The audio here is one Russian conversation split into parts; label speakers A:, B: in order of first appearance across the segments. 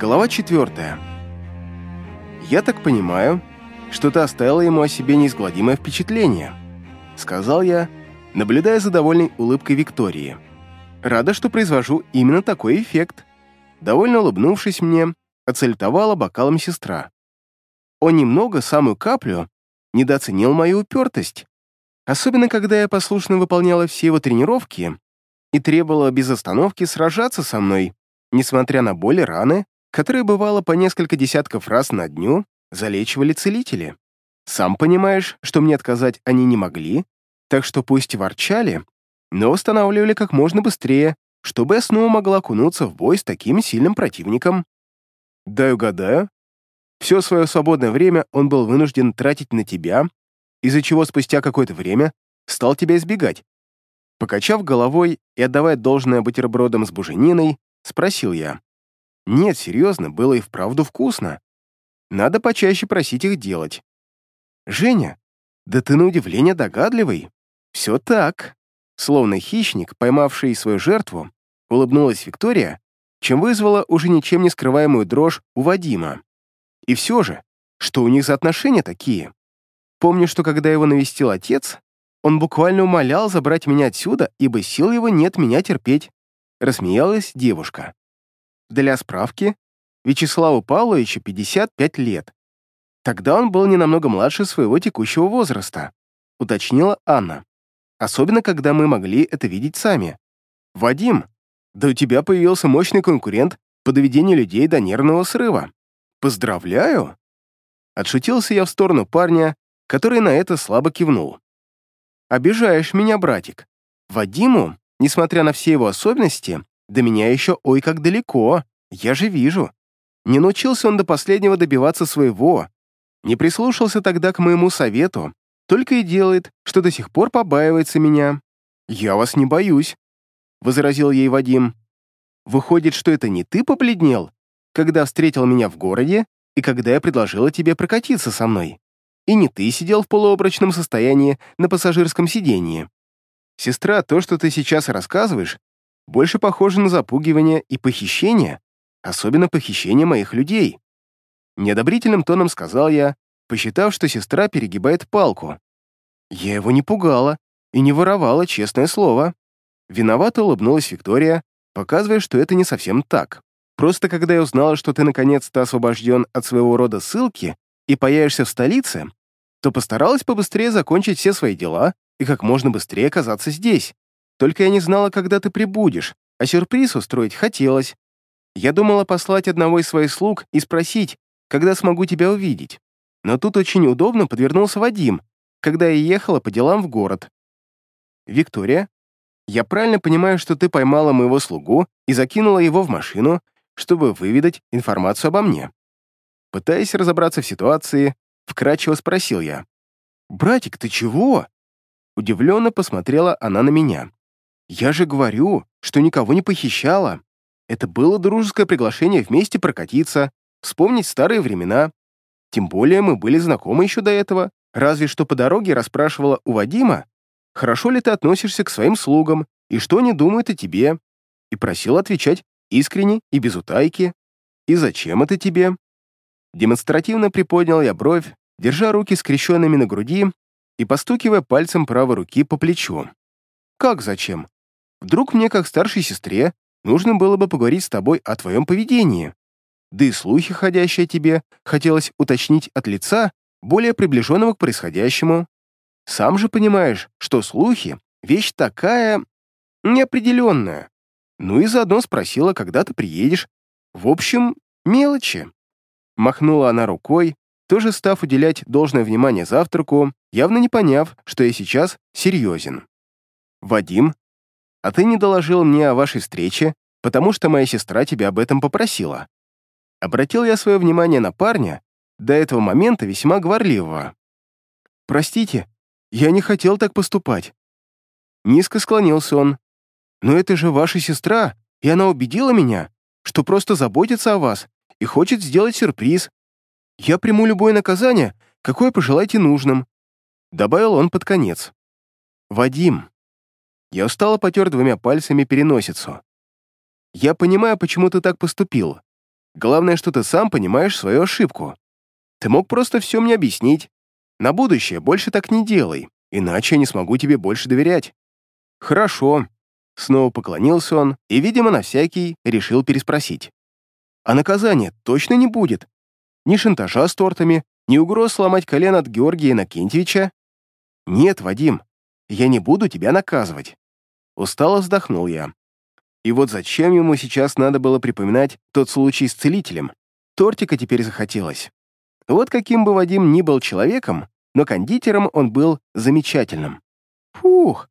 A: Глава четвертая. «Я так понимаю, что ты оставила ему о себе неизгладимое впечатление», сказал я, наблюдая за довольной улыбкой Виктории. «Рада, что произвожу именно такой эффект». Довольно улыбнувшись мне, оцельтовала бокалом сестра. Он немного, самую каплю, недооценил мою упертость. Особенно, когда я послушно выполняла все его тренировки и требовала без остановки сражаться со мной, несмотря на боли, раны, которые, бывало, по несколько десятков раз на дню залечивали целители. Сам понимаешь, что мне отказать они не могли, так что пусть ворчали, но восстанавливали как можно быстрее, чтобы я снова могла окунуться в бой с таким сильным противником. Дай угадаю. Все свое свободное время он был вынужден тратить на тебя, из-за чего спустя какое-то время стал тебя избегать. Покачав головой и отдавая должное бутербродам с бужениной, спросил я. Нет, серьезно, было и вправду вкусно. Надо почаще просить их делать. Женя, да ты на удивление догадливый. Все так. Словно хищник, поймавший свою жертву, улыбнулась Виктория, чем вызвала уже ничем не скрываемую дрожь у Вадима. И все же, что у них за отношения такие? Помню, что когда его навестил отец, он буквально умолял забрать меня отсюда, ибо сил его нет меня терпеть. Рассмеялась девушка. Для справки, Вячеславу Павловичу 55 лет. Тогда он был не намного младше своего текущего возраста, уточнила Анна. Особенно, когда мы могли это видеть сами. Вадим, да у тебя появился мощный конкурент по доведению людей до нервного срыва. Поздравляю!» Отшутился я в сторону парня, который на это слабо кивнул. «Обижаешь меня, братик. Вадиму, несмотря на все его особенности, до меня еще ой как далеко, я же вижу. Не научился он до последнего добиваться своего, не прислушался тогда к моему совету, только и делает, что до сих пор побаивается меня. Я вас не боюсь», — возразил ей Вадим. «Выходит, что это не ты побледнел, когда встретил меня в городе и когда я предложила тебе прокатиться со мной. И не ты сидел в полуобрачном состоянии на пассажирском сиденье. Сестра, то, что ты сейчас рассказываешь, больше похоже на запугивание и похищение, особенно похищение моих людей. Неодобрительным тоном сказал я, посчитав, что сестра перегибает палку. Я его не пугала и не воровала, честное слово. Виновато улыбнулась Виктория, показывая, что это не совсем так. Просто когда я узнала, что ты наконец-то освобожден от своего рода ссылки и появишься в столице, то постаралась побыстрее закончить все свои дела и как можно быстрее оказаться здесь. Только я не знала, когда ты прибудешь, а сюрприз устроить хотелось. Я думала послать одного из своих слуг и спросить, когда смогу тебя увидеть. Но тут очень удобно подвернулся Вадим, когда я ехала по делам в город. Виктория, я правильно понимаю, что ты поймала моего слугу и закинула его в машину, чтобы выведать информацию обо мне. Пытаясь разобраться в ситуации, вкратчиво спросил я. «Братик, ты чего?» Удивленно посмотрела она на меня. «Я же говорю, что никого не похищала. Это было дружеское приглашение вместе прокатиться, вспомнить старые времена. Тем более мы были знакомы еще до этого, разве что по дороге расспрашивала у Вадима, хорошо ли ты относишься к своим слугам и что они думают о тебе, и просила отвечать Искренне и без утайки. И зачем это тебе? Демонстративно приподнял я бровь, держа руки скрещенными на груди и постукивая пальцем правой руки по плечу. Как зачем? Вдруг мне, как старшей сестре, нужно было бы поговорить с тобой о твоем поведении. Да и слухи, ходящие о тебе, хотелось уточнить от лица, более приближенного к происходящему. Сам же понимаешь, что слухи — вещь такая неопределенная. Ну и заодно спросила, когда ты приедешь. В общем, мелочи. Махнула она рукой, тоже став уделять должное внимание завтраку, явно не поняв, что я сейчас серьезен. «Вадим, а ты не доложил мне о вашей встрече, потому что моя сестра тебя об этом попросила». Обратил я свое внимание на парня, до этого момента весьма говорливого. «Простите, я не хотел так поступать». Низко склонился он, но это же ваша сестра, и она убедила меня, что просто заботится о вас и хочет сделать сюрприз. Я приму любое наказание, какое пожелаете нужным», — добавил он под конец. «Вадим». Я устало потер двумя пальцами переносицу. «Я понимаю, почему ты так поступил, Главное, что ты сам понимаешь свою ошибку. Ты мог просто все мне объяснить. На будущее больше так не делай, иначе я не смогу тебе больше доверять». «Хорошо». Снова поклонился он и, видимо, на всякий решил переспросить. «А наказания точно не будет? Ни шантажа с тортами, ни угроз сломать колено от Георгия Иннокентьевича?» «Нет, Вадим, я не буду тебя наказывать». Устало вздохнул я. И вот зачем ему сейчас надо было припоминать тот случай с целителем? Тортика теперь захотелось. Вот каким бы Вадим ни был человеком, но кондитером он был замечательным. Фух!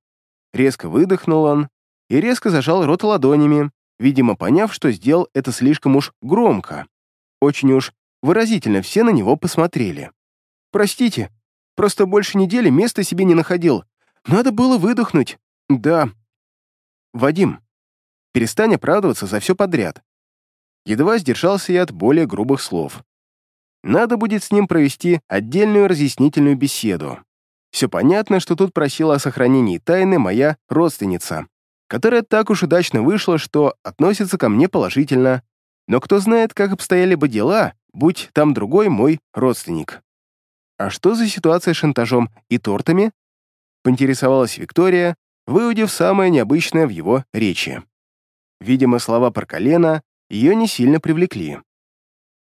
A: Резко выдохнул он и резко зажал рот ладонями, видимо, поняв, что сделал это слишком уж громко. Очень уж выразительно все на него посмотрели. «Простите, просто больше недели места себе не находил. Надо было выдохнуть. Да. Вадим, перестань оправдываться за все подряд». Едва сдержался я от более грубых слов. Надо будет с ним провести отдельную разъяснительную беседу. Все понятно, что тут просила о сохранении тайны моя родственница, которая так уж удачно вышла, что относится ко мне положительно, но кто знает, как обстояли бы дела, будь там другой мой родственник. «А что за ситуация с шантажом и тортами?» — поинтересовалась Виктория, выудив самое необычное в его речи. Видимо, слова про колено ее не сильно привлекли.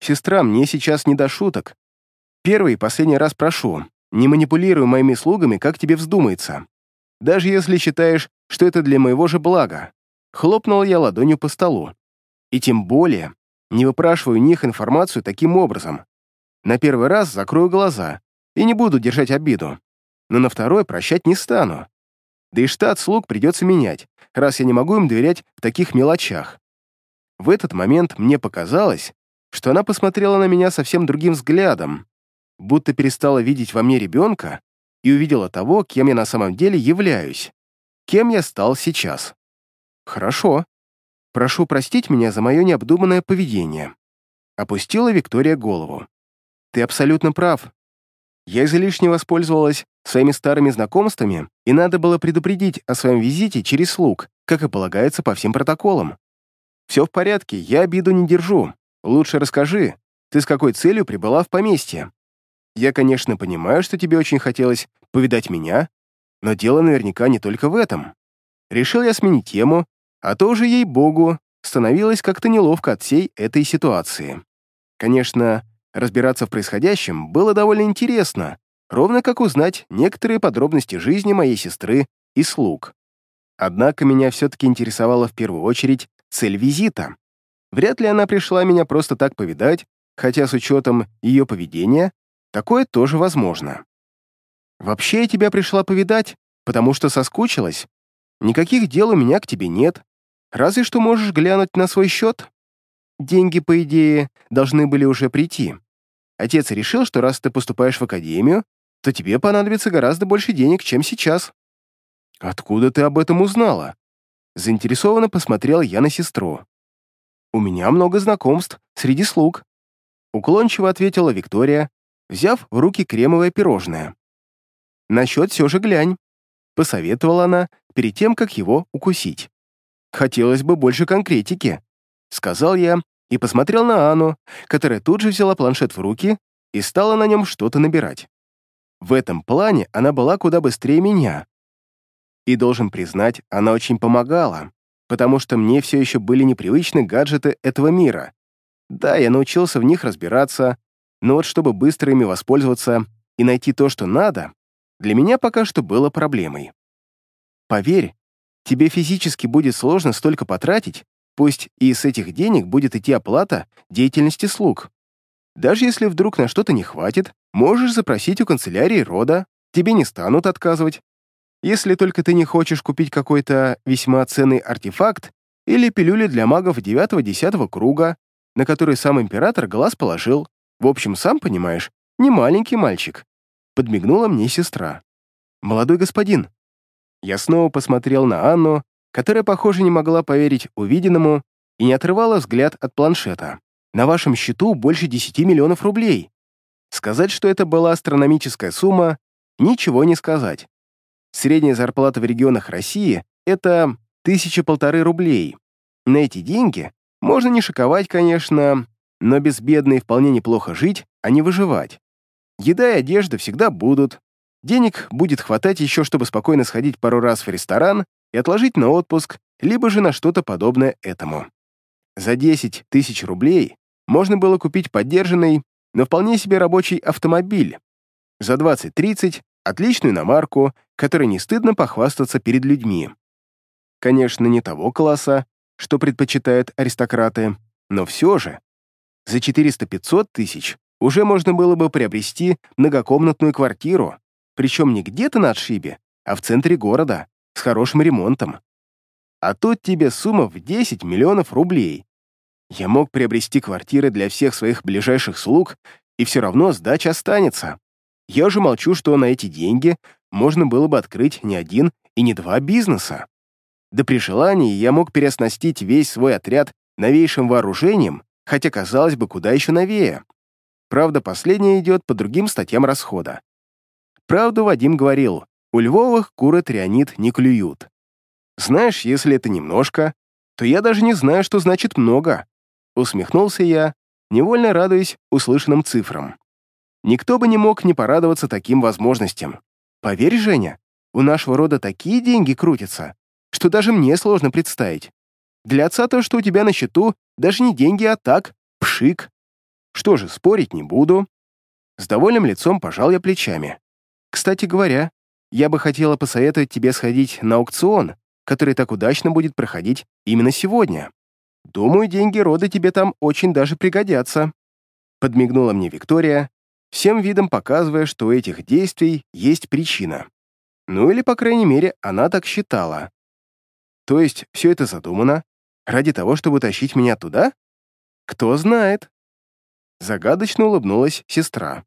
A: «Сестра, мне сейчас не до шуток. Первый и последний раз прошу, не манипулируй моими слугами, как тебе вздумается. Даже если считаешь, что это для моего же блага». Хлопнул я ладонью по столу. И тем более не выпрашиваю у них информацию таким образом. На первый раз закрою глаза и не буду держать обиду. Но на второй прощать не стану. Да и штат слуг придется менять, раз я не могу им доверять в таких мелочах. В этот момент мне показалось, что она посмотрела на меня совсем другим взглядом, будто перестала видеть во мне ребенка и увидела того, кем я на самом деле являюсь, кем я стал сейчас. Хорошо. Прошу простить меня за мое необдуманное поведение. Опустила Виктория голову. Ты абсолютно прав. Я излишне воспользовалась своими старыми знакомствами, и надо было предупредить о своем визите через слуг, как и полагается по всем протоколам. Все в порядке, я обиду не держу. Лучше расскажи, ты с какой целью прибыла в поместье? Я, конечно, понимаю, что тебе очень хотелось повидать меня, но дело наверняка не только в этом. Решил я сменить тему, а то уже, ей-богу, становилось как-то неловко от всей этой ситуации. Конечно, разбираться в происходящем было довольно интересно, ровно как узнать некоторые подробности жизни моей сестры и слуг. Однако меня все-таки интересовала в первую очередь цель визита. Вряд ли она пришла меня просто так повидать, хотя с учетом ее поведения такое тоже возможно. Вообще я тебя пришла повидать, потому что соскучилась. Никаких дел у меня к тебе нет. Разве что можешь глянуть на свой счет. Деньги, по идее, должны были уже прийти. Отец решил, что раз ты поступаешь в академию, то тебе понадобится гораздо больше денег, чем сейчас. Откуда ты об этом узнала? Заинтересованно посмотрел я на сестру. У меня много знакомств среди слуг. Уклончиво ответила Виктория, взяв в руки кремовое пирожное. «Насчет все же глянь», — посоветовала она перед тем, как его укусить. «Хотелось бы больше конкретики», — сказал я и посмотрел на Анну, которая тут же взяла планшет в руки и стала на нем что-то набирать. В этом плане она была куда быстрее меня. И, должен признать, она очень помогала, потому что мне все еще были непривычны гаджеты этого мира. Да, я научился в них разбираться, но вот чтобы быстро ими воспользоваться и найти то, что надо, для меня пока что было проблемой. Поверь, тебе физически будет сложно столько потратить, пусть и с этих денег будет идти оплата деятельности слуг. Даже если вдруг на что-то не хватит, можешь запросить у канцелярии рода, тебе не станут отказывать. Если только ты не хочешь купить какой-то весьма ценный артефакт или пилюли для магов 9-10 круга, на который сам император глаз положил. В общем, сам понимаешь, не маленький мальчик. Подмигнула мне сестра. «Молодой господин». Я снова посмотрел на Анну, которая, похоже, не могла поверить увиденному и не отрывала взгляд от планшета. «На вашем счету больше 10 миллионов рублей». Сказать, что это была астрономическая сумма, ничего не сказать. Средняя зарплата в регионах России — это тысяча полторы рублей. На эти деньги можно не шиковать, конечно, Но безбедно и вполне неплохо жить, а не выживать. Еда и одежда всегда будут. Денег будет хватать еще, чтобы спокойно сходить пару раз в ресторан и отложить на отпуск, либо же на что-то подобное этому. За 10 тысяч рублей можно было купить поддержанный, но вполне себе рабочий автомобиль. За 20-30 — отличную иномарку, которой не стыдно похвастаться перед людьми. Конечно, не того класса, что предпочитают аристократы, но все же. За 400-500 тысяч уже можно было бы приобрести многокомнатную квартиру, причем не где-то на отшибе, а в центре города, с хорошим ремонтом. А тут тебе сумма в 10 миллионов рублей. Я мог приобрести квартиры для всех своих ближайших слуг, и все равно сдача останется. Я уже молчу, что на эти деньги можно было бы открыть не один и не два бизнеса. Да при желании я мог переоснастить весь свой отряд новейшим вооружением, хотя, казалось бы, куда еще новее. Правда, последнее идет по другим статьям расхода. Правду Вадим говорил, у Львовых куры трианит не клюют. Знаешь, если это немножко, то я даже не знаю, что значит много. Усмехнулся я, невольно радуясь услышанным цифрам. Никто бы не мог не порадоваться таким возможностям. Поверь, Женя, у нашего рода такие деньги крутятся, что даже мне сложно представить. Для отца то, что у тебя на счету, даже не деньги, а так, пшик. Что же, спорить не буду. С довольным лицом пожал я плечами. Кстати говоря, я бы хотела посоветовать тебе сходить на аукцион, который так удачно будет проходить именно сегодня. Думаю, деньги рода тебе там очень даже пригодятся. Подмигнула мне Виктория, всем видом показывая, что у этих действий есть причина. Ну или, по крайней мере, она так считала. То есть все это задумано ради того, чтобы тащить меня туда? Кто знает. Загадочно улыбнулась сестра.